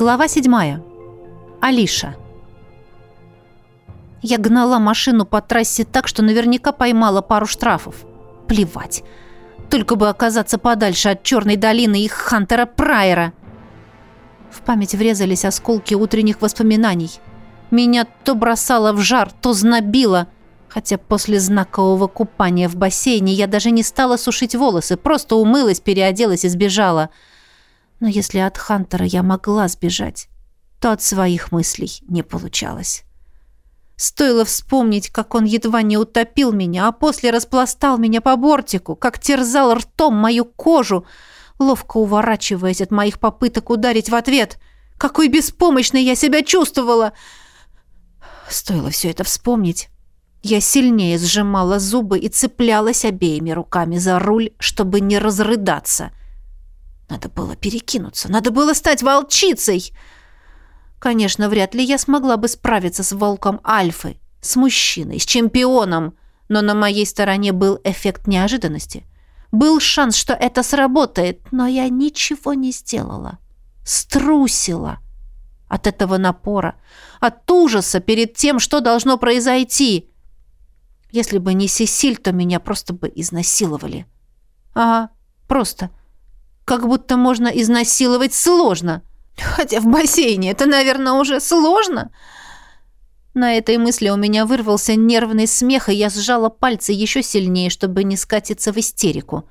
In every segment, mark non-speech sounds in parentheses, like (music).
Глава 7. Алиша. Я гнала машину по трассе так, что наверняка поймала пару штрафов. Плевать. Только бы оказаться подальше от Черной долины и Хантера Прайера. В память врезались осколки утренних воспоминаний. Меня то бросало в жар, то знобило. Хотя после знакового купания в бассейне я даже не стала сушить волосы, просто умылась, переоделась и сбежала. Но если от Хантера я могла сбежать, то от своих мыслей не получалось. Стоило вспомнить, как он едва не утопил меня, а после распластал меня по бортику, как терзал ртом мою кожу, ловко уворачиваясь от моих попыток ударить в ответ. Какой беспомощной я себя чувствовала! Стоило все это вспомнить. Я сильнее сжимала зубы и цеплялась обеими руками за руль, чтобы не разрыдаться. Надо было перекинуться, надо было стать волчицей. Конечно, вряд ли я смогла бы справиться с волком Альфы, с мужчиной, с чемпионом, но на моей стороне был эффект неожиданности. Был шанс, что это сработает, но я ничего не сделала. Струсила от этого напора, от ужаса перед тем, что должно произойти. Если бы не Сесиль, то меня просто бы изнасиловали. Ага, просто как будто можно изнасиловать сложно. Хотя в бассейне это, наверное, уже сложно. На этой мысли у меня вырвался нервный смех, и я сжала пальцы еще сильнее, чтобы не скатиться в истерику.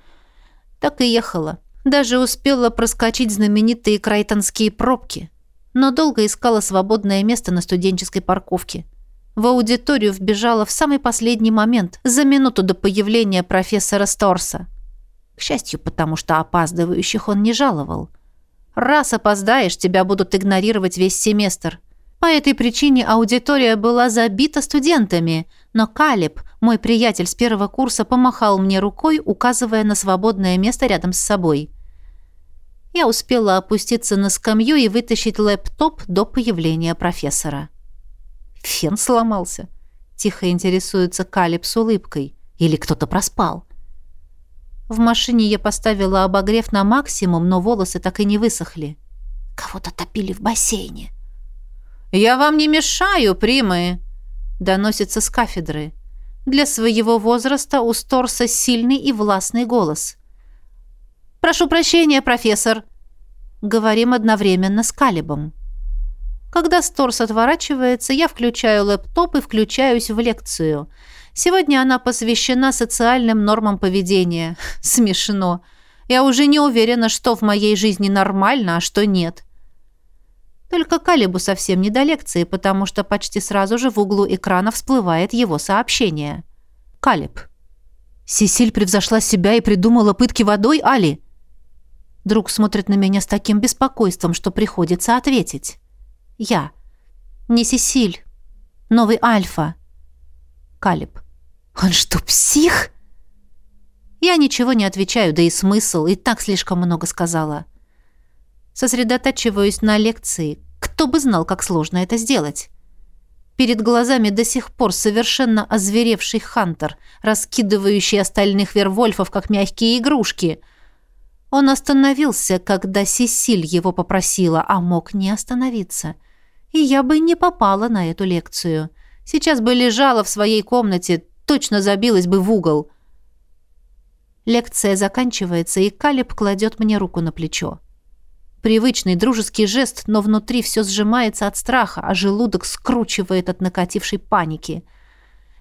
Так и ехала. Даже успела проскочить знаменитые крайтонские пробки. Но долго искала свободное место на студенческой парковке. В аудиторию вбежала в самый последний момент, за минуту до появления профессора Сторса. К счастью, потому что опаздывающих он не жаловал. Раз опоздаешь, тебя будут игнорировать весь семестр. По этой причине аудитория была забита студентами, но Калиб, мой приятель с первого курса, помахал мне рукой, указывая на свободное место рядом с собой. Я успела опуститься на скамью и вытащить лэптоп до появления профессора. Фен сломался. Тихо интересуется Калиб с улыбкой. Или кто-то проспал. В машине я поставила обогрев на максимум, но волосы так и не высохли. Кого-то топили в бассейне. «Я вам не мешаю, примы!» Доносится с кафедры. Для своего возраста у Сторса сильный и властный голос. «Прошу прощения, профессор!» Говорим одновременно с Калибом. Когда Сторс отворачивается, я включаю лэптоп и включаюсь в лекцию – Сегодня она посвящена социальным нормам поведения. (laughs) Смешно. Я уже не уверена, что в моей жизни нормально, а что нет. Только Калибу совсем не до лекции, потому что почти сразу же в углу экрана всплывает его сообщение. Калиб. Сесиль превзошла себя и придумала пытки водой, Али? Друг смотрит на меня с таким беспокойством, что приходится ответить. Я. Не Сесиль. Новый Альфа. Калиб. «Он что, псих?» Я ничего не отвечаю, да и смысл, и так слишком много сказала. Сосредотачиваюсь на лекции. Кто бы знал, как сложно это сделать. Перед глазами до сих пор совершенно озверевший Хантер, раскидывающий остальных вервольфов, как мягкие игрушки. Он остановился, когда Сесиль его попросила, а мог не остановиться. И я бы не попала на эту лекцию. Сейчас бы лежала в своей комнате, точно забилась бы в угол. Лекция заканчивается, и Калиб кладет мне руку на плечо. Привычный дружеский жест, но внутри все сжимается от страха, а желудок скручивает от накатившей паники.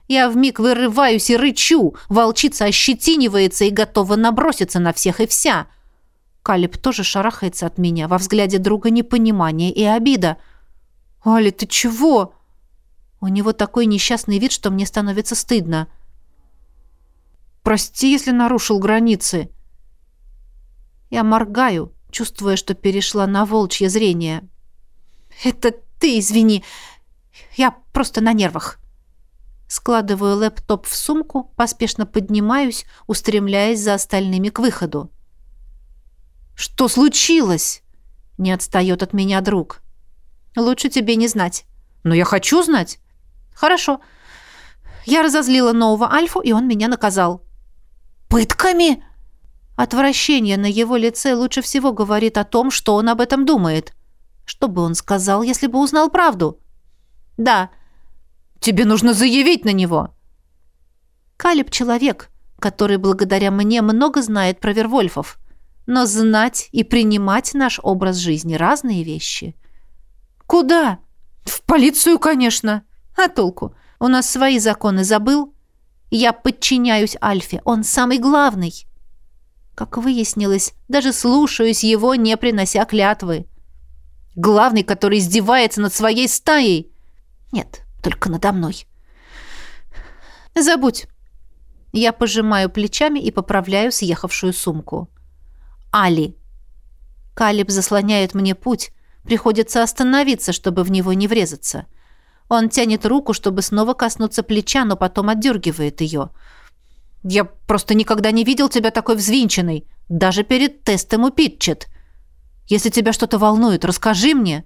Я вмиг вырываюсь и рычу, волчица ощетинивается и готова наброситься на всех и вся. Калиб тоже шарахается от меня, во взгляде друга непонимание и обида. «Али, ты чего?» У него такой несчастный вид, что мне становится стыдно. «Прости, если нарушил границы». Я моргаю, чувствуя, что перешла на волчье зрение. «Это ты, извини. Я просто на нервах». Складываю лэптоп в сумку, поспешно поднимаюсь, устремляясь за остальными к выходу. «Что случилось?» — не отстает от меня друг. «Лучше тебе не знать». «Но я хочу знать». «Хорошо. Я разозлила нового Альфу, и он меня наказал». «Пытками?» Отвращение на его лице лучше всего говорит о том, что он об этом думает. Что бы он сказал, если бы узнал правду? Да. Тебе нужно заявить на него. Калиб человек, который благодаря мне много знает про Вервольфов. Но знать и принимать наш образ жизни – разные вещи. Куда? В полицию, конечно. А толку? У нас свои законы забыл? Я подчиняюсь Альфе, он самый главный. Как выяснилось, даже слушаюсь его, не принося клятвы. Главный, который издевается над своей стаей. Нет, только надо мной. Забудь. Я пожимаю плечами и поправляю съехавшую сумку. Али. Калиб заслоняет мне путь. Приходится остановиться, чтобы в него не врезаться. Он тянет руку, чтобы снова коснуться плеча, но потом отдергивает ее. «Я просто никогда не видел тебя такой взвинченной, даже перед тестом у Питчет. Если тебя что-то волнует, расскажи мне».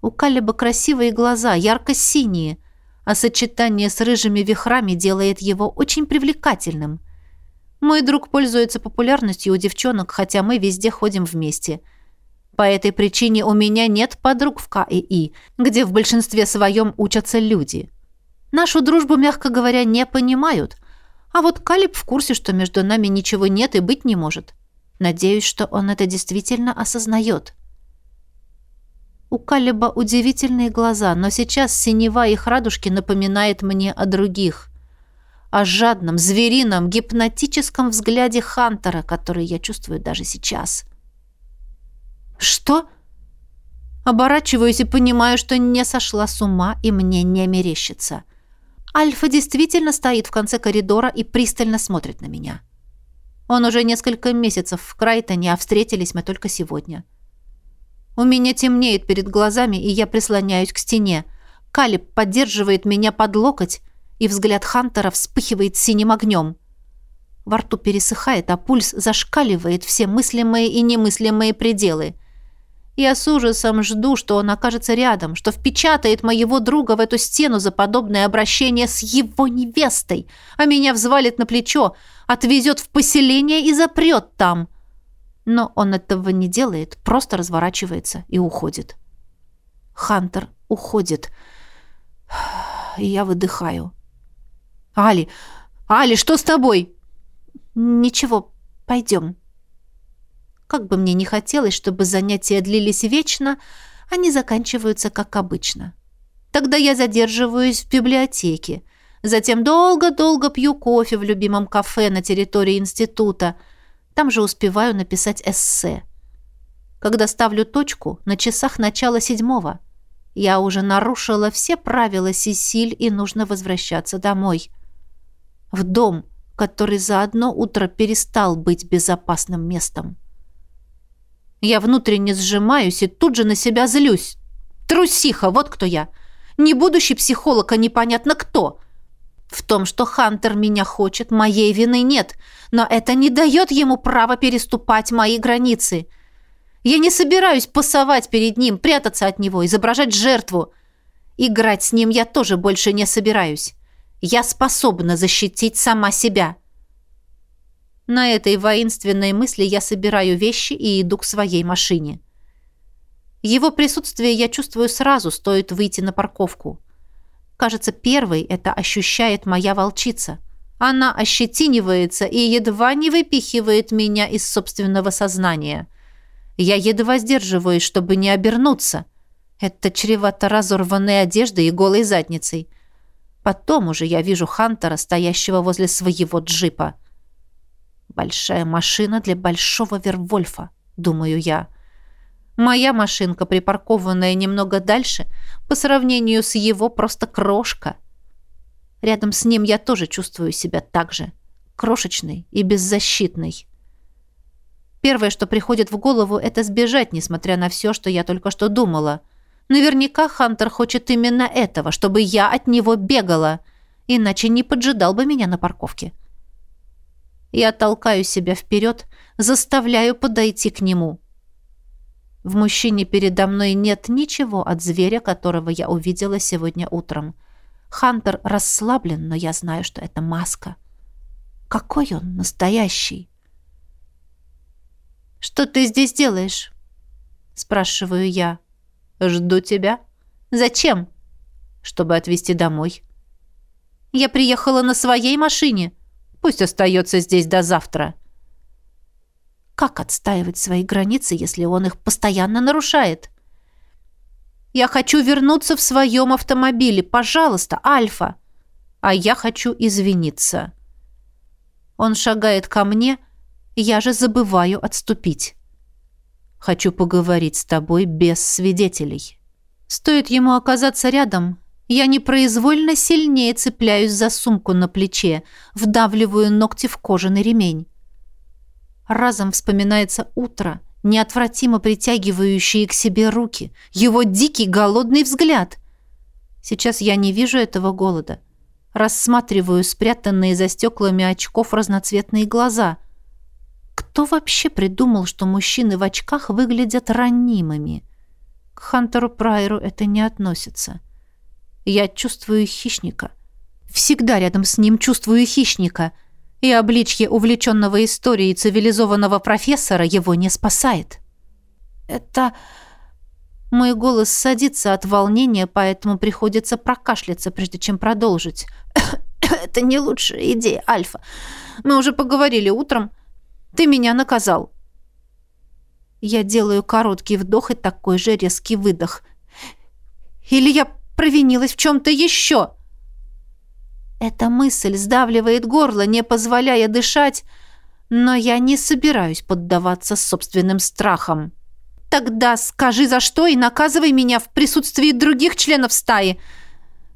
У Калиба красивые глаза, ярко-синие, а сочетание с рыжими вихрами делает его очень привлекательным. Мой друг пользуется популярностью у девчонок, хотя мы везде ходим вместе. По этой причине у меня нет подруг в КИИ, где в большинстве своем учатся люди. Нашу дружбу, мягко говоря, не понимают. А вот Калиб в курсе, что между нами ничего нет и быть не может. Надеюсь, что он это действительно осознает. У Калиба удивительные глаза, но сейчас синева их радужки напоминает мне о других. О жадном, зверином, гипнотическом взгляде Хантера, который я чувствую даже сейчас. «Что?» Оборачиваюсь и понимаю, что не сошла с ума и мне не мерещится. Альфа действительно стоит в конце коридора и пристально смотрит на меня. Он уже несколько месяцев в Крайтоне, а встретились мы только сегодня. — у меня темнеет перед глазами, и я прислоняюсь к стене. Калиб поддерживает меня под локоть, и взгляд Хантера вспыхивает синим огнем. Во рту пересыхает, а пульс зашкаливает все мыслимые и немыслимые пределы. Я с ужасом жду, что он окажется рядом, что впечатает моего друга в эту стену за подобное обращение с его невестой, а меня взвалит на плечо, отвезет в поселение и запрет там. Но он этого не делает, просто разворачивается и уходит. Хантер уходит. И я выдыхаю. «Али! Али, что с тобой?» «Ничего, пойдем». Как бы мне не хотелось, чтобы занятия длились вечно, они заканчиваются как обычно. Тогда я задерживаюсь в библиотеке. Затем долго-долго пью кофе в любимом кафе на территории института – там же успеваю написать эссе. Когда ставлю точку, на часах начала седьмого. Я уже нарушила все правила Сесиль, и нужно возвращаться домой. В дом, который за одно утро перестал быть безопасным местом. Я внутренне сжимаюсь и тут же на себя злюсь. Трусиха, вот кто я. Не будущий психолог, а непонятно кто. В том, что Хантер меня хочет, моей вины нет, но это не дает ему права переступать мои границы. Я не собираюсь пасовать перед ним, прятаться от него, изображать жертву. Играть с ним я тоже больше не собираюсь. Я способна защитить сама себя. На этой воинственной мысли я собираю вещи и иду к своей машине. Его присутствие я чувствую сразу, стоит выйти на парковку. Кажется, первой это ощущает моя волчица. Она ощетинивается и едва не выпихивает меня из собственного сознания. Я едва сдерживаюсь, чтобы не обернуться. Это чревато разорванной одеждой и голой задницей. Потом уже я вижу Хантера, стоящего возле своего джипа. «Большая машина для большого Вервольфа», — думаю я. Моя машинка, припаркованная немного дальше, по сравнению с его просто крошка. Рядом с ним я тоже чувствую себя так же. Крошечной и беззащитной. Первое, что приходит в голову, это сбежать, несмотря на все, что я только что думала. Наверняка Хантер хочет именно этого, чтобы я от него бегала, иначе не поджидал бы меня на парковке. Я толкаю себя вперед, заставляю подойти к нему. В мужчине передо мной нет ничего от зверя, которого я увидела сегодня утром. Хантер расслаблен, но я знаю, что это маска. Какой он настоящий? «Что ты здесь делаешь?» спрашиваю я. Жду тебя. Зачем? Чтобы отвезти домой. Я приехала на своей машине. Пусть остается здесь до завтра. Как отстаивать свои границы, если он их постоянно нарушает? Я хочу вернуться в своем автомобиле. Пожалуйста, Альфа. А я хочу извиниться. Он шагает ко мне, я же забываю отступить. Хочу поговорить с тобой без свидетелей. Стоит ему оказаться рядом, я непроизвольно сильнее цепляюсь за сумку на плече, вдавливаю ногти в кожаный ремень. Разом вспоминается утро, неотвратимо притягивающие к себе руки, его дикий голодный взгляд. Сейчас я не вижу этого голода. Рассматриваю спрятанные за стеклами очков разноцветные глаза. Кто вообще придумал, что мужчины в очках выглядят ранимыми? К Хантеру Прайеру это не относится. Я чувствую хищника. Всегда рядом с ним чувствую хищника. И обличье увлеченного историей цивилизованного профессора его не спасает. Это... Мой голос садится от волнения, поэтому приходится прокашляться, прежде чем продолжить. (coughs) Это не лучшая идея, Альфа. Мы уже поговорили утром. Ты меня наказал. Я делаю короткий вдох и такой же резкий выдох. Или я провинилась в чем-то еще? Эта мысль сдавливает горло, не позволяя дышать, но я не собираюсь поддаваться собственным страхам. Тогда скажи за что и наказывай меня в присутствии других членов стаи.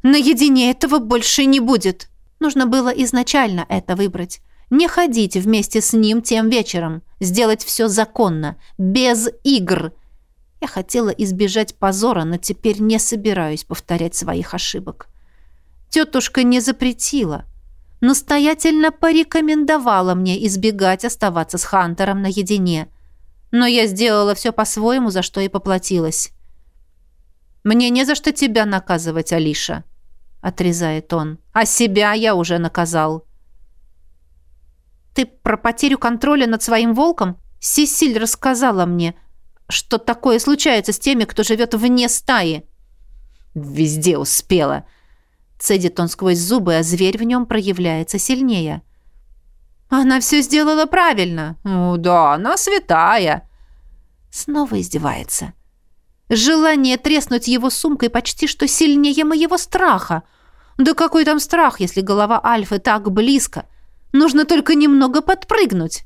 Наедине этого больше не будет. Нужно было изначально это выбрать. Не ходить вместе с ним тем вечером. Сделать все законно, без игр. Я хотела избежать позора, но теперь не собираюсь повторять своих ошибок. Тетушка не запретила. Настоятельно порекомендовала мне избегать оставаться с Хантером наедине. Но я сделала все по-своему, за что и поплатилась. «Мне не за что тебя наказывать, Алиша», — отрезает он. «А себя я уже наказал». «Ты про потерю контроля над своим волком?» Сесиль рассказала мне, что такое случается с теми, кто живет вне стаи. «Везде успела», — цедит он сквозь зубы, а зверь в нем проявляется сильнее. «Она все сделала правильно». «Ну да, она святая». Снова издевается. Желание треснуть его сумкой почти что сильнее моего страха. Да какой там страх, если голова Альфы так близко? Нужно только немного подпрыгнуть.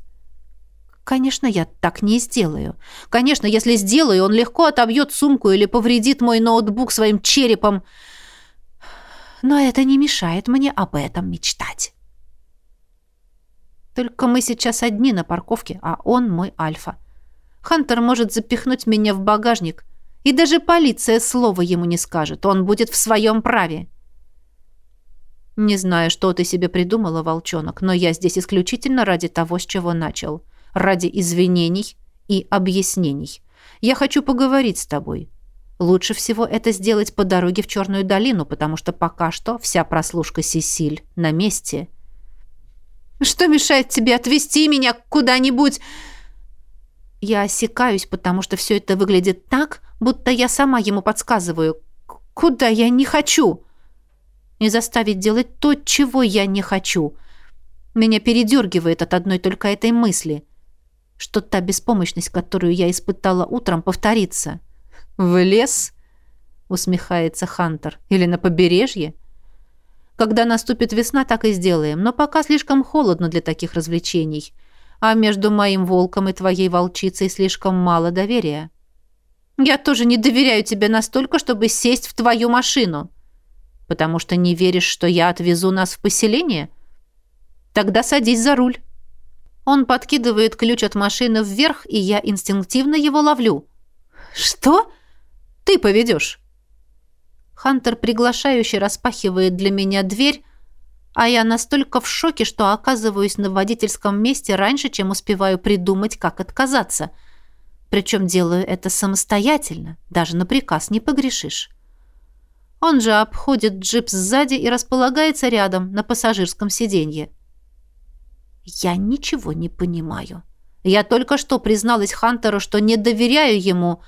Конечно, я так не сделаю. Конечно, если сделаю, он легко отобьет сумку или повредит мой ноутбук своим черепом. Но это не мешает мне об этом мечтать. Только мы сейчас одни на парковке, а он мой Альфа. Хантер может запихнуть меня в багажник — и даже полиция слова ему не скажет. Он будет в своем праве. Не знаю, что ты себе придумала, волчонок, но я здесь исключительно ради того, с чего начал. Ради извинений и объяснений. Я хочу поговорить с тобой. Лучше всего это сделать по дороге в Черную долину, потому что пока что вся прослушка Сесиль на месте. Что мешает тебе отвезти меня куда-нибудь? Я осекаюсь, потому что все это выглядит так, будто я сама ему подсказываю. Куда я не хочу? И заставить делать то, чего я не хочу. Меня передергивает от одной только этой мысли, что та беспомощность, которую я испытала утром, повторится. «В лес?» — усмехается Хантер. «Или на побережье?» «Когда наступит весна, так и сделаем, но пока слишком холодно для таких развлечений» а между моим волком и твоей волчицей слишком мало доверия. Я тоже не доверяю тебе настолько, чтобы сесть в твою машину. Потому что не веришь, что я отвезу нас в поселение? Тогда садись за руль. Он подкидывает ключ от машины вверх, и я инстинктивно его ловлю. Что? Ты поведешь? Хантер приглашающе распахивает для меня дверь, а я настолько в шоке, что оказываюсь на водительском месте раньше, чем успеваю придумать, как отказаться. Причем делаю это самостоятельно, даже на приказ не погрешишь. Он же обходит джип сзади и располагается рядом, на пассажирском сиденье. Я ничего не понимаю. Я только что призналась Хантеру, что не доверяю ему,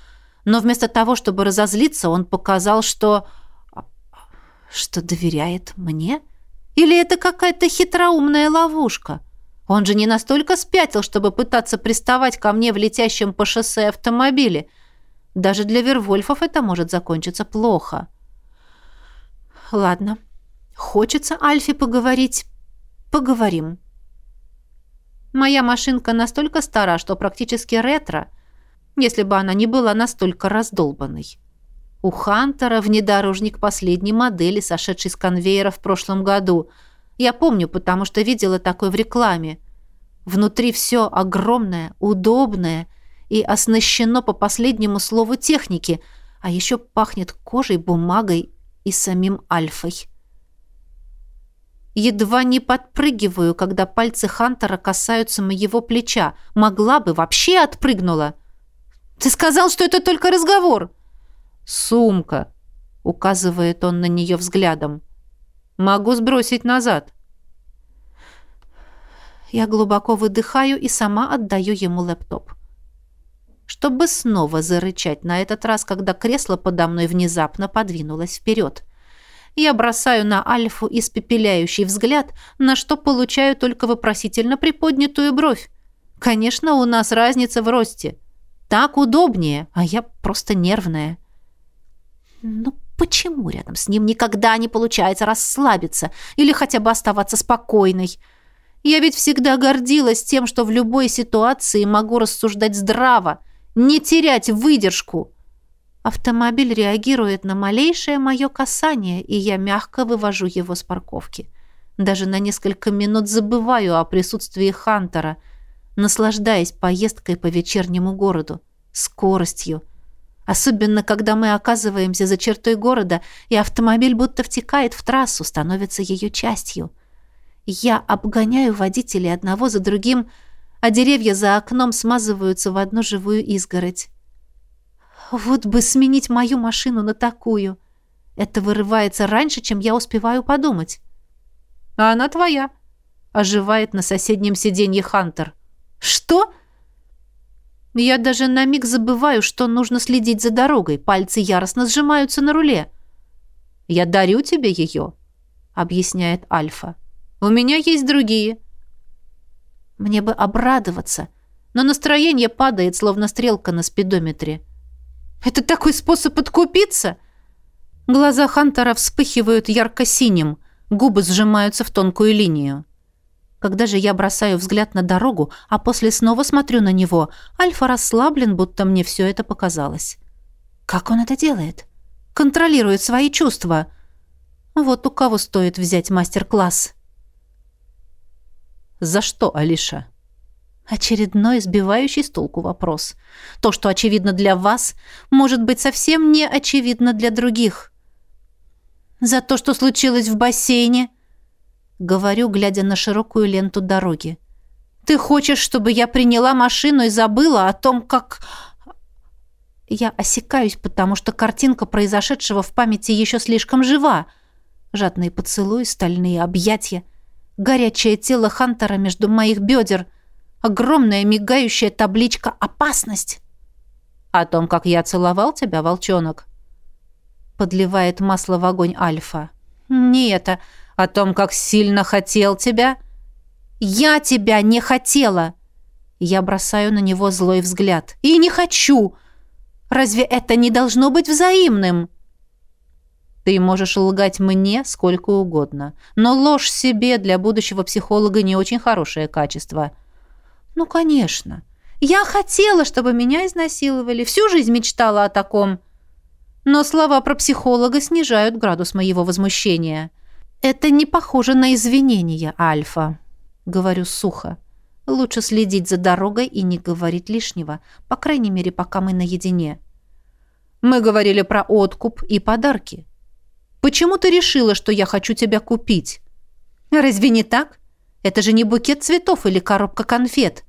Но вместо того, чтобы разозлиться, он показал, что... Что доверяет мне? Или это какая-то хитроумная ловушка? Он же не настолько спятил, чтобы пытаться приставать ко мне в летящем по шоссе автомобиле. Даже для Вервольфов это может закончиться плохо. Ладно. Хочется Альфе поговорить. Поговорим. Моя машинка настолько стара, что практически ретро, если бы она не была настолько раздолбанной. У Хантера внедорожник последней модели, сошедший с конвейера в прошлом году. Я помню, потому что видела такой в рекламе. Внутри все огромное, удобное и оснащено по последнему слову техники, а еще пахнет кожей, бумагой и самим Альфой. Едва не подпрыгиваю, когда пальцы Хантера касаются моего плеча. Могла бы, вообще отпрыгнула. «Ты сказал, что это только разговор!» «Сумка», — указывает он на нее взглядом. «Могу сбросить назад». Я глубоко выдыхаю и сама отдаю ему лэптоп. Чтобы снова зарычать на этот раз, когда кресло подо мной внезапно подвинулось вперед. Я бросаю на Альфу испепеляющий взгляд, на что получаю только вопросительно приподнятую бровь. Конечно, у нас разница в росте. Так удобнее, а я просто нервная. Ну почему рядом с ним никогда не получается расслабиться или хотя бы оставаться спокойной? Я ведь всегда гордилась тем, что в любой ситуации могу рассуждать здраво, не терять выдержку. Автомобиль реагирует на малейшее мое касание, и я мягко вывожу его с парковки. Даже на несколько минут забываю о присутствии Хантера, наслаждаясь поездкой по вечернему городу, скоростью. Особенно, когда мы оказываемся за чертой города, и автомобиль будто втекает в трассу, становится ее частью. Я обгоняю водителей одного за другим, а деревья за окном смазываются в одну живую изгородь. Вот бы сменить мою машину на такую. Это вырывается раньше, чем я успеваю подумать. А она твоя. Оживает на соседнем сиденье Хантер. Что? Я даже на миг забываю, что нужно следить за дорогой. Пальцы яростно сжимаются на руле. Я дарю тебе ее, объясняет Альфа. У меня есть другие. Мне бы обрадоваться, но настроение падает, словно стрелка на спидометре. Это такой способ откупиться? Глаза Хантера вспыхивают ярко-синим, губы сжимаются в тонкую линию. Когда же я бросаю взгляд на дорогу, а после снова смотрю на него, Альфа расслаблен, будто мне все это показалось. Как он это делает? Контролирует свои чувства. Вот у кого стоит взять мастер-класс. «За что, Алиша?» Очередной сбивающий с толку вопрос. То, что очевидно для вас, может быть совсем не очевидно для других. За то, что случилось в бассейне, говорю, глядя на широкую ленту дороги. Ты хочешь, чтобы я приняла машину и забыла о том, как я осекаюсь, потому что картинка произошедшего в памяти еще слишком жива. Жадные поцелуи, стальные объятия, горячее тело Хантера между моих бедер — огромная мигающая табличка «Опасность». «О том, как я целовал тебя, волчонок?» Подливает масло в огонь Альфа. «Не это. О том, как сильно хотел тебя?» «Я тебя не хотела!» Я бросаю на него злой взгляд. «И не хочу! Разве это не должно быть взаимным?» Ты можешь лгать мне сколько угодно, но ложь себе для будущего психолога не очень хорошее качество. Ну, конечно. Я хотела, чтобы меня изнасиловали. Всю жизнь мечтала о таком. Но слова про психолога снижают градус моего возмущения. Это не похоже на извинения, Альфа. Говорю сухо. Лучше следить за дорогой и не говорить лишнего, по крайней мере, пока мы наедине. Мы говорили про откуп и подарки. Почему ты решила, что я хочу тебя купить? Разве не так? Это же не букет цветов или коробка конфет.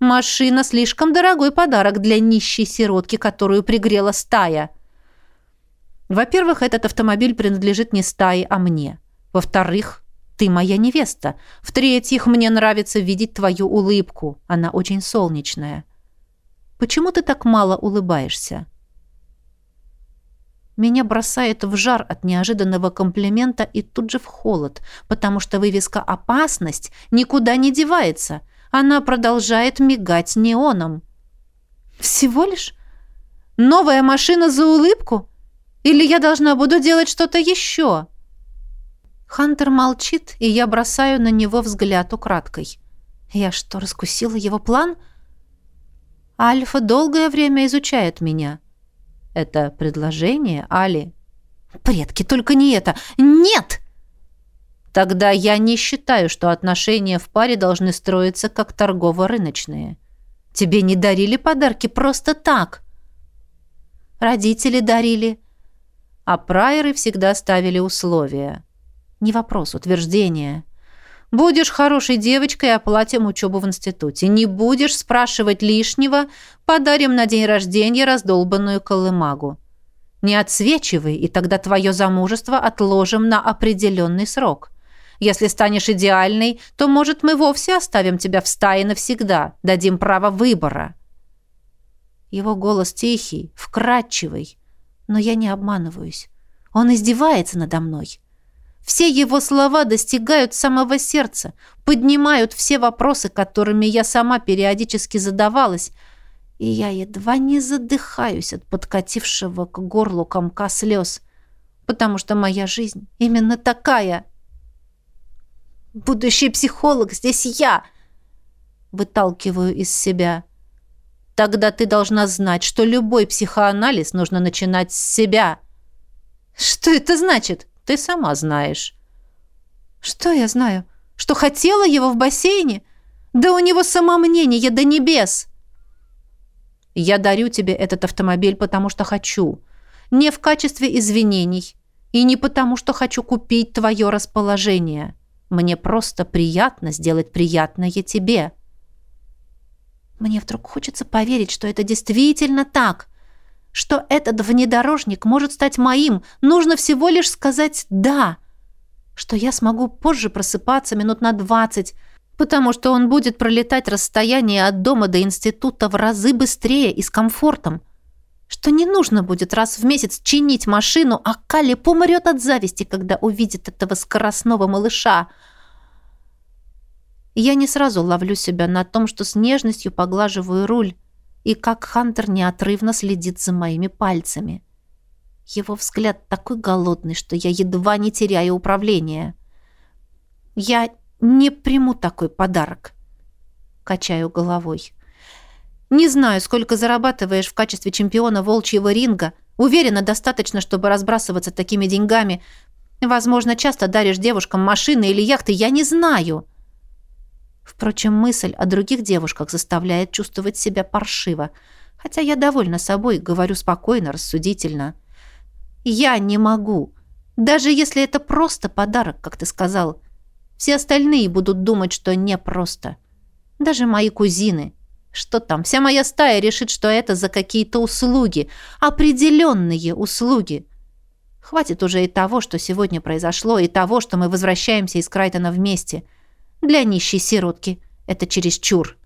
Машина слишком дорогой подарок для нищей сиротки, которую пригрела стая. Во-первых, этот автомобиль принадлежит не стае, а мне. Во-вторых, ты моя невеста. В-третьих, мне нравится видеть твою улыбку. Она очень солнечная. Почему ты так мало улыбаешься? Меня бросает в жар от неожиданного комплимента и тут же в холод, потому что вывеска «Опасность» никуда не девается. Она продолжает мигать неоном. «Всего лишь? Новая машина за улыбку? Или я должна буду делать что-то еще?» Хантер молчит, и я бросаю на него взгляд украдкой. Я что, раскусила его план? Альфа долгое время изучает меня. Это предложение, Али? Предки, только не это. Нет! Тогда я не считаю, что отношения в паре должны строиться как торгово-рыночные. Тебе не дарили подарки просто так. Родители дарили. А прайеры всегда ставили условия. Не вопрос, утверждение. Будешь хорошей девочкой, оплатим учебу в институте. Не будешь спрашивать лишнего, подарим на день рождения раздолбанную колымагу. Не отсвечивай, и тогда твое замужество отложим на определенный срок. Если станешь идеальной, то, может, мы вовсе оставим тебя в стае навсегда, дадим право выбора». Его голос тихий, вкрадчивый, но я не обманываюсь. Он издевается надо мной. Все его слова достигают самого сердца, поднимают все вопросы, которыми я сама периодически задавалась, и я едва не задыхаюсь от подкатившего к горлу комка слез, потому что моя жизнь именно такая. Будущий психолог здесь я, выталкиваю из себя. Тогда ты должна знать, что любой психоанализ нужно начинать с себя. Что это значит? Ты сама знаешь». «Что я знаю? Что хотела его в бассейне? Да у него самомнение до небес!» «Я дарю тебе этот автомобиль, потому что хочу. Не в качестве извинений. И не потому, что хочу купить твое расположение. Мне просто приятно сделать приятное тебе». Мне вдруг хочется поверить, что это действительно так что этот внедорожник может стать моим, нужно всего лишь сказать «да», что я смогу позже просыпаться минут на двадцать, потому что он будет пролетать расстояние от дома до института в разы быстрее и с комфортом, что не нужно будет раз в месяц чинить машину, а Калли помрет от зависти, когда увидит этого скоростного малыша. Я не сразу ловлю себя на том, что с нежностью поглаживаю руль, и как Хантер неотрывно следит за моими пальцами. Его взгляд такой голодный, что я едва не теряю управление. Я не приму такой подарок. Качаю головой. Не знаю, сколько зарабатываешь в качестве чемпиона волчьего ринга. Уверена, достаточно, чтобы разбрасываться такими деньгами. Возможно, часто даришь девушкам машины или яхты, я не знаю. Впрочем, мысль о других девушках заставляет чувствовать себя паршиво, хотя я довольна собой, говорю спокойно, рассудительно. Я не могу. Даже если это просто подарок, как ты сказал. Все остальные будут думать, что не просто. Даже мои кузины. Что там, вся моя стая решит, что это за какие-то услуги. Определенные услуги. Хватит уже и того, что сегодня произошло, и того, что мы возвращаемся из Крайтона вместе. Для нищей сиротки это чересчур.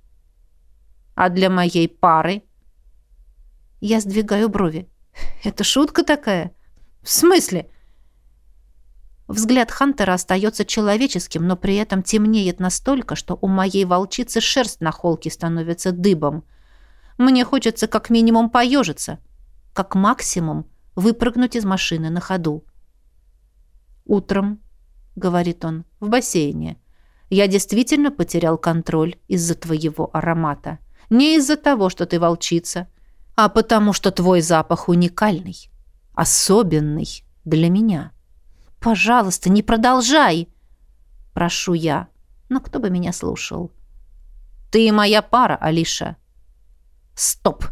А для моей пары? Я сдвигаю брови. Это шутка такая? В смысле? Взгляд Хантера остается человеческим, но при этом темнеет настолько, что у моей волчицы шерсть на холке становится дыбом. Мне хочется как минимум поежиться, как максимум выпрыгнуть из машины на ходу. «Утром», — говорит он, — «в бассейне. Я действительно потерял контроль из-за твоего аромата. Не из-за того, что ты волчица, а потому что твой запах уникальный, особенный для меня. Пожалуйста, не продолжай, прошу я. Но кто бы меня слушал? Ты моя пара, Алиша. Стоп.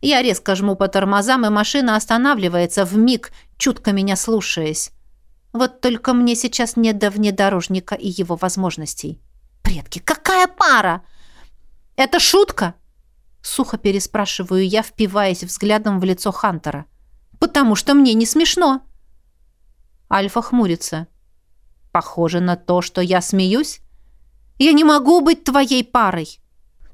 Я резко жму по тормозам, и машина останавливается в миг, чутко меня слушаясь. Вот только мне сейчас не до внедорожника и его возможностей. Предки, какая пара? Это шутка? Сухо переспрашиваю я, впиваясь взглядом в лицо Хантера. Потому что мне не смешно. Альфа хмурится. Похоже на то, что я смеюсь. Я не могу быть твоей парой.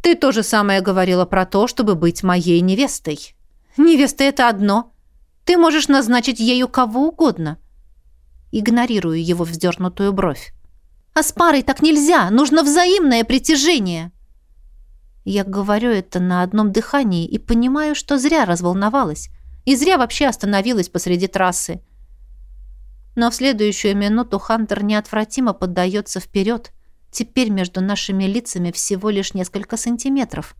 Ты то же самое говорила про то, чтобы быть моей невестой. Невеста — это одно. Ты можешь назначить ею кого угодно. Игнорирую его вздернутую бровь. А с парой так нельзя, нужно взаимное притяжение. Я говорю это на одном дыхании и понимаю, что зря разволновалась. И зря вообще остановилась посреди трассы. Но в следующую минуту Хантер неотвратимо поддается вперед. Теперь между нашими лицами всего лишь несколько сантиметров.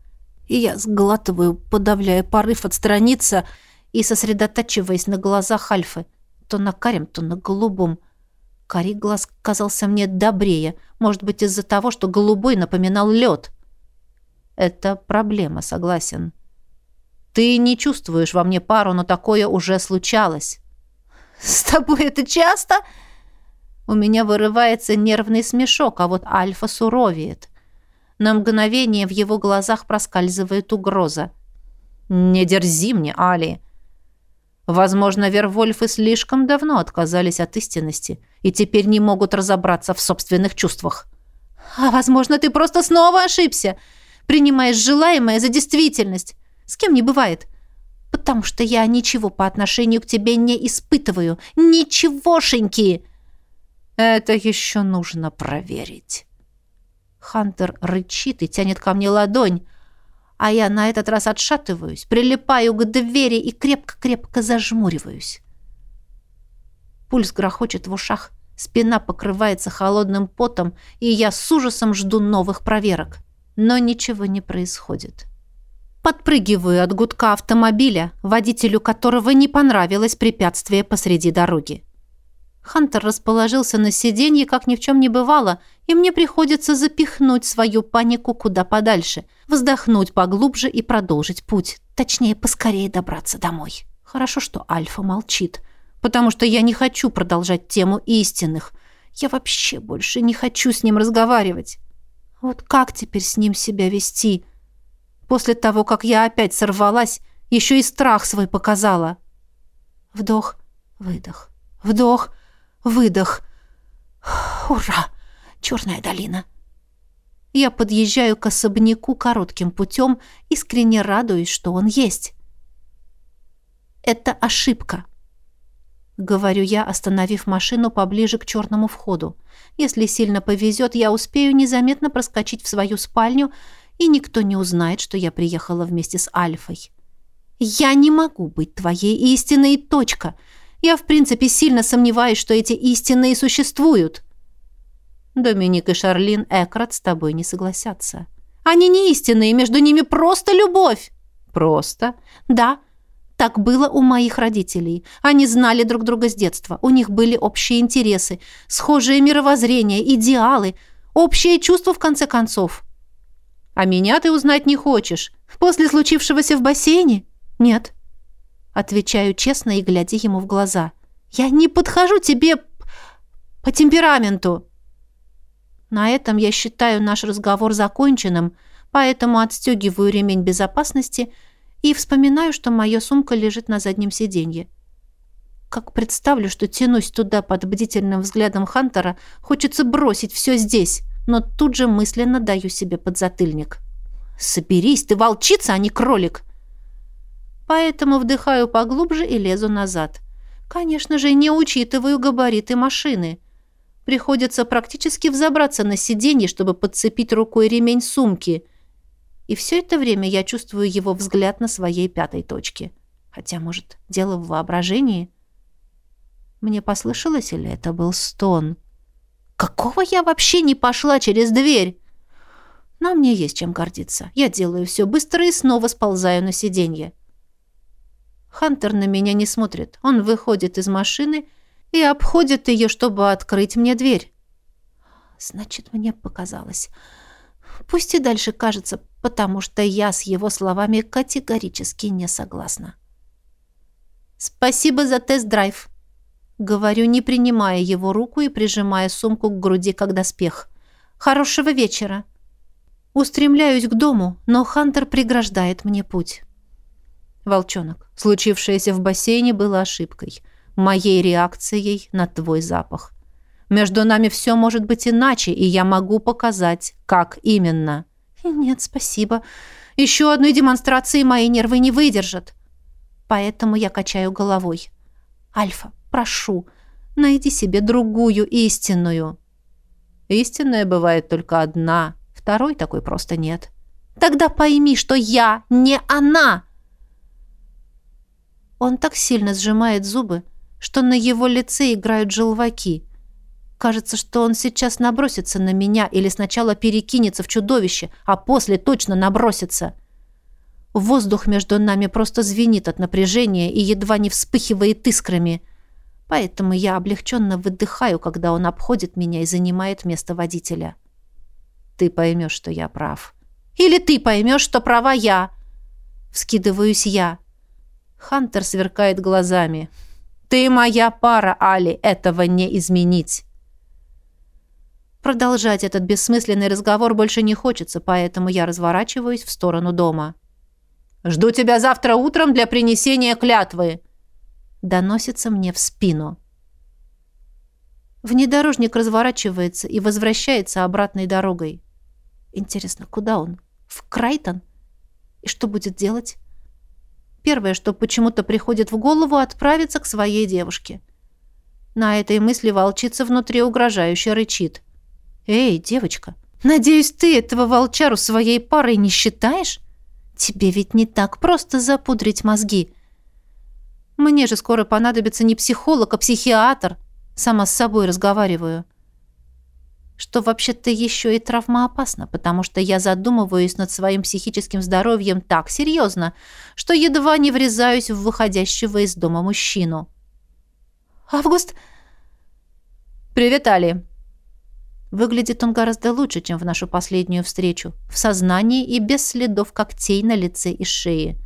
И я сглатываю, подавляя порыв отстраниться и сосредотачиваясь на глазах Альфы. То на карем, то на голубом. Карий глаз казался мне добрее. Может быть, из-за того, что голубой напоминал лед. Это проблема, согласен. Ты не чувствуешь во мне пару, но такое уже случалось. С тобой это часто? У меня вырывается нервный смешок, а вот Альфа суровеет. На мгновение в его глазах проскальзывает угроза. «Не дерзи мне, Али!» Возможно, Вервольфы слишком давно отказались от истинности и теперь не могут разобраться в собственных чувствах. «А возможно, ты просто снова ошибся!» принимаешь желаемое за действительность. С кем не бывает. Потому что я ничего по отношению к тебе не испытываю. Ничегошеньки!» «Это еще нужно проверить». Хантер рычит и тянет ко мне ладонь, а я на этот раз отшатываюсь, прилипаю к двери и крепко-крепко зажмуриваюсь. Пульс грохочет в ушах, спина покрывается холодным потом, и я с ужасом жду новых проверок но ничего не происходит. Подпрыгиваю от гудка автомобиля, водителю которого не понравилось препятствие посреди дороги. Хантер расположился на сиденье, как ни в чем не бывало, и мне приходится запихнуть свою панику куда подальше, вздохнуть поглубже и продолжить путь. Точнее, поскорее добраться домой. Хорошо, что Альфа молчит, потому что я не хочу продолжать тему истинных. Я вообще больше не хочу с ним разговаривать. Вот как теперь с ним себя вести? После того, как я опять сорвалась, еще и страх свой показала. Вдох, выдох, вдох, выдох. Ура! Черная долина. Я подъезжаю к особняку коротким путем, искренне радуюсь, что он есть. Это ошибка. Говорю я, остановив машину поближе к черному входу. Если сильно повезет, я успею незаметно проскочить в свою спальню, и никто не узнает, что я приехала вместе с Альфой. Я не могу быть твоей истиной, точка. Я, в принципе, сильно сомневаюсь, что эти истины и существуют. Доминик и Шарлин Экрат с тобой не согласятся. Они не истинные, между ними просто любовь. Просто? Да, так было у моих родителей. Они знали друг друга с детства. У них были общие интересы, схожие мировоззрения, идеалы, общее чувство в конце концов. А меня ты узнать не хочешь. После случившегося в бассейне? Нет. Отвечаю честно и глядя ему в глаза. Я не подхожу тебе по темпераменту. На этом я считаю наш разговор законченным, поэтому отстегиваю ремень безопасности – и вспоминаю, что моя сумка лежит на заднем сиденье. Как представлю, что тянусь туда под бдительным взглядом Хантера, хочется бросить все здесь, но тут же мысленно даю себе подзатыльник. «Соберись, ты волчица, а не кролик!» Поэтому вдыхаю поглубже и лезу назад. Конечно же, не учитываю габариты машины. Приходится практически взобраться на сиденье, чтобы подцепить рукой ремень сумки – и все это время я чувствую его взгляд на своей пятой точке. Хотя, может, дело в воображении? Мне послышалось или это был стон? Какого я вообще не пошла через дверь? Но мне есть чем гордиться. Я делаю все быстро и снова сползаю на сиденье. Хантер на меня не смотрит. Он выходит из машины и обходит ее, чтобы открыть мне дверь. Значит, мне показалось. Пусть и дальше кажется, потому что я с его словами категорически не согласна. «Спасибо за тест-драйв», — говорю, не принимая его руку и прижимая сумку к груди, как доспех. «Хорошего вечера». Устремляюсь к дому, но Хантер преграждает мне путь. «Волчонок, случившееся в бассейне было ошибкой, моей реакцией на твой запах. Между нами все может быть иначе, и я могу показать, как именно». «Нет, спасибо. Еще одной демонстрации мои нервы не выдержат». Поэтому я качаю головой. Альфа, прошу, найди себе другую истинную. Истинная бывает только одна, второй такой просто нет. Тогда пойми, что я не она. Он так сильно сжимает зубы, что на его лице играют желваки. Кажется, что он сейчас набросится на меня или сначала перекинется в чудовище, а после точно набросится. Воздух между нами просто звенит от напряжения и едва не вспыхивает искрами. Поэтому я облегченно выдыхаю, когда он обходит меня и занимает место водителя. Ты поймешь, что я прав. Или ты поймешь, что права я. Вскидываюсь я. Хантер сверкает глазами. «Ты моя пара, Али, этого не изменить!» Продолжать этот бессмысленный разговор больше не хочется, поэтому я разворачиваюсь в сторону дома. «Жду тебя завтра утром для принесения клятвы!» Доносится мне в спину. Внедорожник разворачивается и возвращается обратной дорогой. Интересно, куда он? В Крайтон? И что будет делать? Первое, что почему-то приходит в голову, отправиться к своей девушке. На этой мысли волчица внутри угрожающе рычит. «Эй, девочка, надеюсь, ты этого волчару своей парой не считаешь? Тебе ведь не так просто запудрить мозги. Мне же скоро понадобится не психолог, а психиатр. Сама с собой разговариваю что вообще-то еще и травмоопасно, потому что я задумываюсь над своим психическим здоровьем так серьезно, что едва не врезаюсь в выходящего из дома мужчину. «Август!» «Привет, Али!» Выглядит он гораздо лучше, чем в нашу последнюю встречу. В сознании и без следов когтей на лице и шее.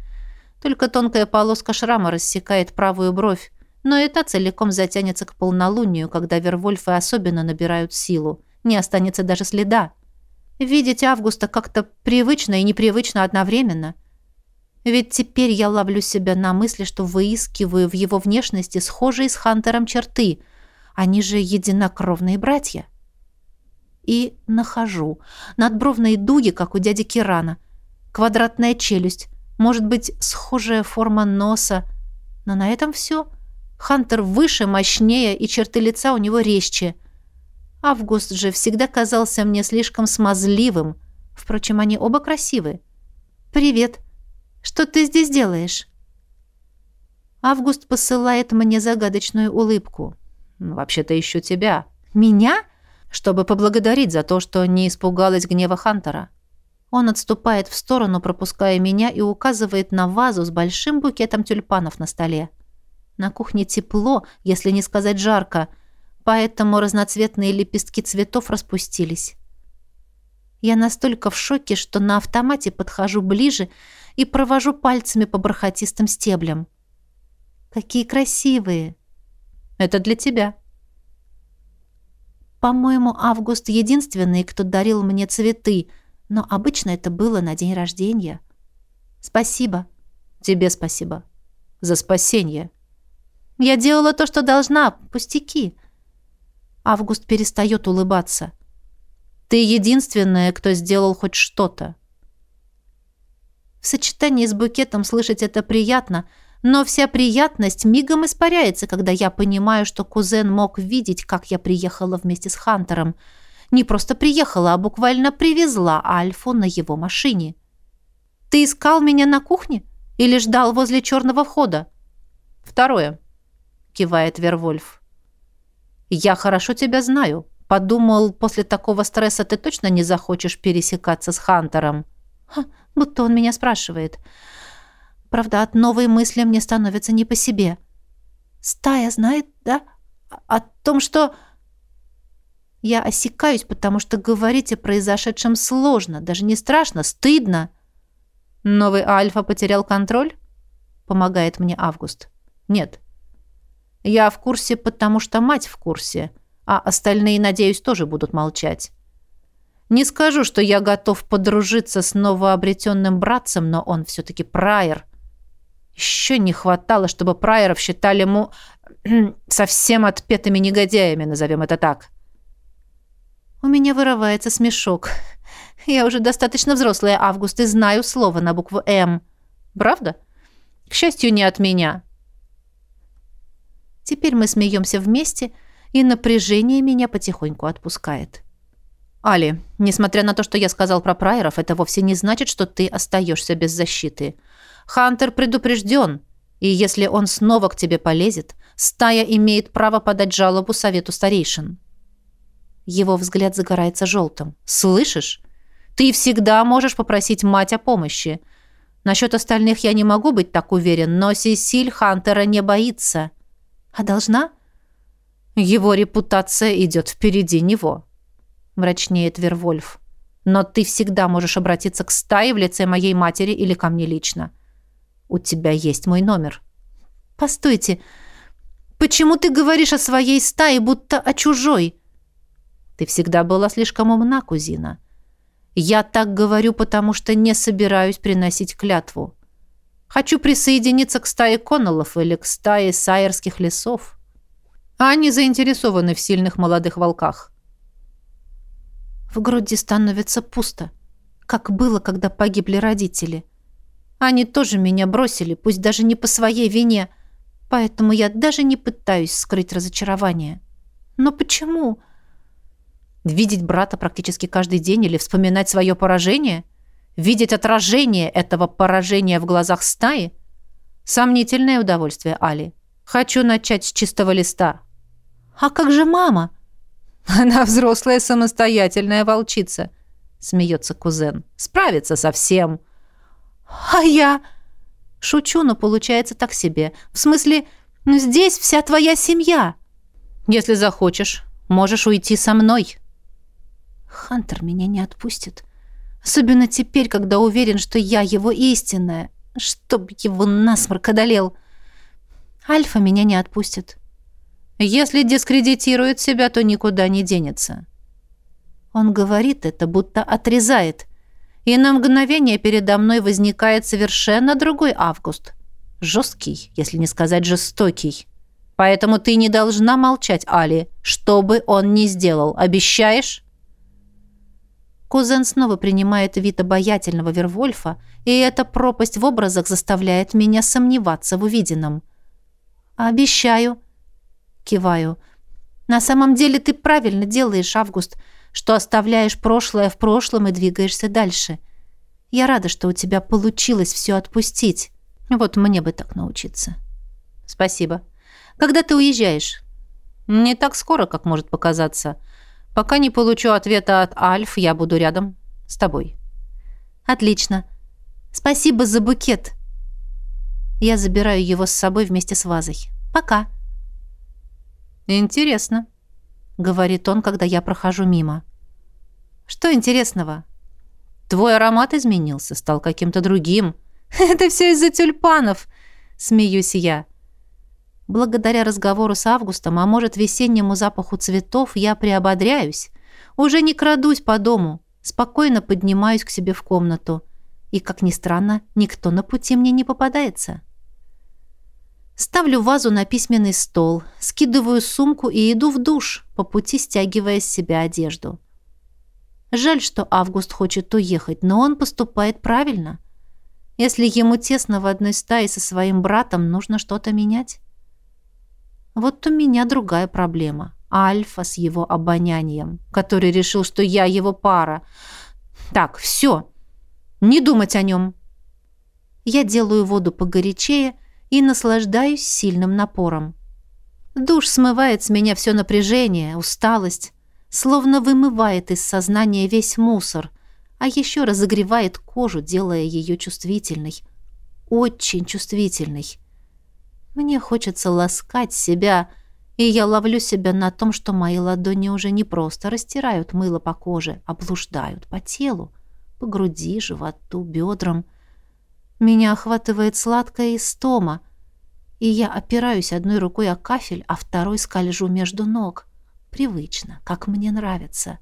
Только тонкая полоска шрама рассекает правую бровь, но это целиком затянется к полнолунию, когда вервольфы особенно набирают силу не останется даже следа. Видеть Августа как-то привычно и непривычно одновременно. Ведь теперь я ловлю себя на мысли, что выискиваю в его внешности схожие с Хантером черты. Они же единокровные братья. И нахожу. Надбровные дуги, как у дяди Кирана. Квадратная челюсть. Может быть, схожая форма носа. Но на этом все. Хантер выше, мощнее, и черты лица у него резче – Август же всегда казался мне слишком смазливым. Впрочем, они оба красивы. «Привет. Что ты здесь делаешь?» Август посылает мне загадочную улыбку. «Вообще-то ищу тебя». «Меня?» «Чтобы поблагодарить за то, что не испугалась гнева Хантера». Он отступает в сторону, пропуская меня, и указывает на вазу с большим букетом тюльпанов на столе. На кухне тепло, если не сказать жарко – поэтому разноцветные лепестки цветов распустились. Я настолько в шоке, что на автомате подхожу ближе и провожу пальцами по бархатистым стеблям. Какие красивые! Это для тебя. По-моему, Август единственный, кто дарил мне цветы, но обычно это было на день рождения. Спасибо. Тебе спасибо. За спасение. Я делала то, что должна. Пустяки. Август перестает улыбаться. «Ты единственная, кто сделал хоть что-то». В сочетании с букетом слышать это приятно, но вся приятность мигом испаряется, когда я понимаю, что кузен мог видеть, как я приехала вместе с Хантером. Не просто приехала, а буквально привезла Альфу на его машине. «Ты искал меня на кухне? Или ждал возле черного входа?» «Второе», — кивает Вервольф. «Я хорошо тебя знаю. Подумал, после такого стресса ты точно не захочешь пересекаться с Хантером». Ха, будто он меня спрашивает. Правда, от новой мысли мне становится не по себе. «Стая знает, да? О том, что...» Я осекаюсь, потому что говорить о произошедшем сложно, даже не страшно, стыдно. «Новый Альфа потерял контроль?» — помогает мне Август. «Нет, я в курсе, потому что мать в курсе, а остальные, надеюсь, тоже будут молчать. Не скажу, что я готов подружиться с новообретенным братцем, но он все-таки прайер. Еще не хватало, чтобы прайеров считали му... (clears throat) совсем отпетыми негодяями, назовем это так. У меня вырывается смешок. Я уже достаточно взрослая, Август, и знаю слово на букву «М». Правда? К счастью, не от меня. Теперь мы смеемся вместе, и напряжение меня потихоньку отпускает. Али, несмотря на то, что я сказал про прайеров, это вовсе не значит, что ты остаешься без защиты. Хантер предупрежден, и если он снова к тебе полезет, стая имеет право подать жалобу совету старейшин. Его взгляд загорается желтым. «Слышишь? Ты всегда можешь попросить мать о помощи. Насчет остальных я не могу быть так уверен, но Сесиль Хантера не боится. А должна? Его репутация идет впереди него, мрачнеет Вервольф. Но ты всегда можешь обратиться к стае в лице моей матери или ко мне лично. У тебя есть мой номер. Постойте, почему ты говоришь о своей стае, будто о чужой? Ты всегда была слишком умна, кузина. Я так говорю, потому что не собираюсь приносить клятву. Хочу присоединиться к стае Коннеллов или к стае Сайерских лесов. А они заинтересованы в сильных молодых волках. В груди становится пусто, как было, когда погибли родители. Они тоже меня бросили, пусть даже не по своей вине, поэтому я даже не пытаюсь скрыть разочарование. Но почему? Почему? Видеть брата практически каждый день или вспоминать свое поражение? Видеть отражение этого поражения в глазах стаи? Сомнительное удовольствие, Али. Хочу начать с чистого листа. А как же мама? (laughs) Она взрослая самостоятельная волчица, смеется кузен. Справится со всем. А я... Шучу, но получается так себе. В смысле, здесь вся твоя семья. Если захочешь, можешь уйти со мной. Хантер меня не отпустит. Особенно теперь, когда уверен, что я его истинная. Чтоб его насморк одолел. Альфа меня не отпустит. Если дискредитирует себя, то никуда не денется. Он говорит это, будто отрезает. И на мгновение передо мной возникает совершенно другой Август. Жесткий, если не сказать жестокий. Поэтому ты не должна молчать, Али, что бы он ни сделал. Обещаешь? Кузен снова принимает вид обаятельного Вервольфа, и эта пропасть в образах заставляет меня сомневаться в увиденном. «Обещаю», — киваю. «На самом деле ты правильно делаешь, Август, что оставляешь прошлое в прошлом и двигаешься дальше. Я рада, что у тебя получилось все отпустить. Вот мне бы так научиться». «Спасибо. Когда ты уезжаешь?» «Не так скоро, как может показаться». Пока не получу ответа от Альф, я буду рядом с тобой. Отлично. Спасибо за букет. Я забираю его с собой вместе с вазой. Пока. Интересно, говорит он, когда я прохожу мимо. Что интересного? Твой аромат изменился, стал каким-то другим. Это все из-за тюльпанов, смеюсь я. Благодаря разговору с Августом, а может, весеннему запаху цветов, я приободряюсь. Уже не крадусь по дому, спокойно поднимаюсь к себе в комнату. И, как ни странно, никто на пути мне не попадается. Ставлю вазу на письменный стол, скидываю сумку и иду в душ, по пути стягивая с себя одежду. Жаль, что Август хочет уехать, но он поступает правильно. Если ему тесно в одной стае со своим братом, нужно что-то менять. Вот у меня другая проблема. Альфа с его обонянием, который решил, что я его пара. Так, все. Не думать о нем. Я делаю воду погорячее и наслаждаюсь сильным напором. Душ смывает с меня все напряжение, усталость, словно вымывает из сознания весь мусор, а еще разогревает кожу, делая ее чувствительной. Очень чувствительной. Мне хочется ласкать себя, и я ловлю себя на том, что мои ладони уже не просто растирают мыло по коже, а блуждают по телу, по груди, животу, бедрам. Меня охватывает сладкая истома, и я опираюсь одной рукой о кафель, а второй скольжу между ног. Привычно, как мне нравится.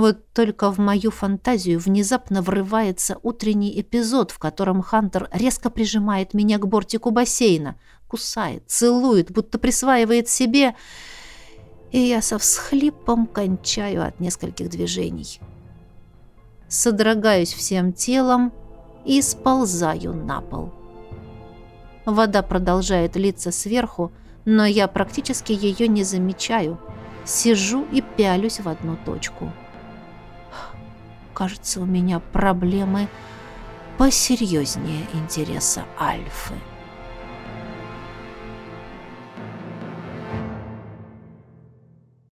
Вот только в мою фантазию внезапно врывается утренний эпизод, в котором Хантер резко прижимает меня к бортику бассейна, кусает, целует, будто присваивает себе, и я со всхлипом кончаю от нескольких движений. Содрогаюсь всем телом и сползаю на пол. Вода продолжает литься сверху, но я практически ее не замечаю. Сижу и пялюсь в одну точку. Кажется, у меня проблемы посерьезнее интереса Альфы.